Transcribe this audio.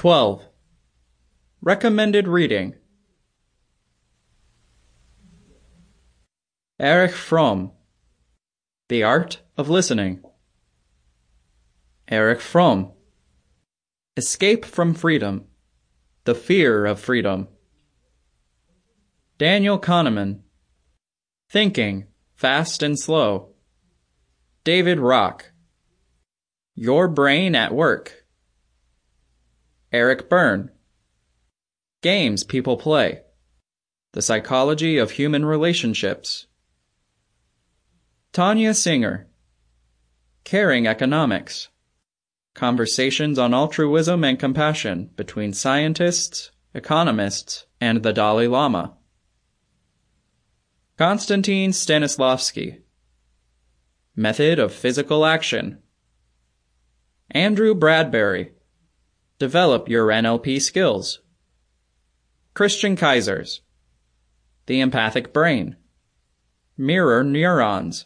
12. Recommended reading. Erich Fromm. The Art of Listening. Erich Fromm. Escape from Freedom. The Fear of Freedom. Daniel Kahneman. Thinking, Fast and Slow. David Rock. Your Brain at Work Eric Berne Games People Play. The Psychology of Human Relationships. Tania Singer. Caring Economics. Conversations on Altruism and Compassion between Scientists, Economists, and the Dalai Lama. Konstantin Stanislavski. Method of Physical Action. Andrew Bradbury Develop your NLP skills. Christian Keysers. The Empathic Brain. Mirror Neurons